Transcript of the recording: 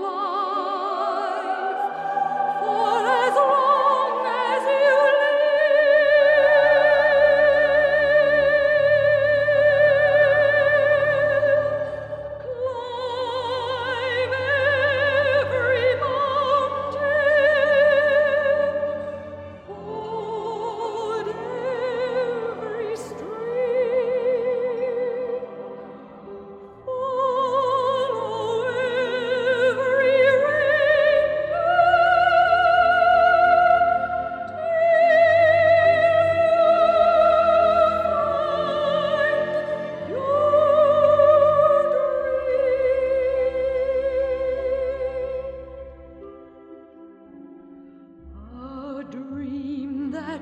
我。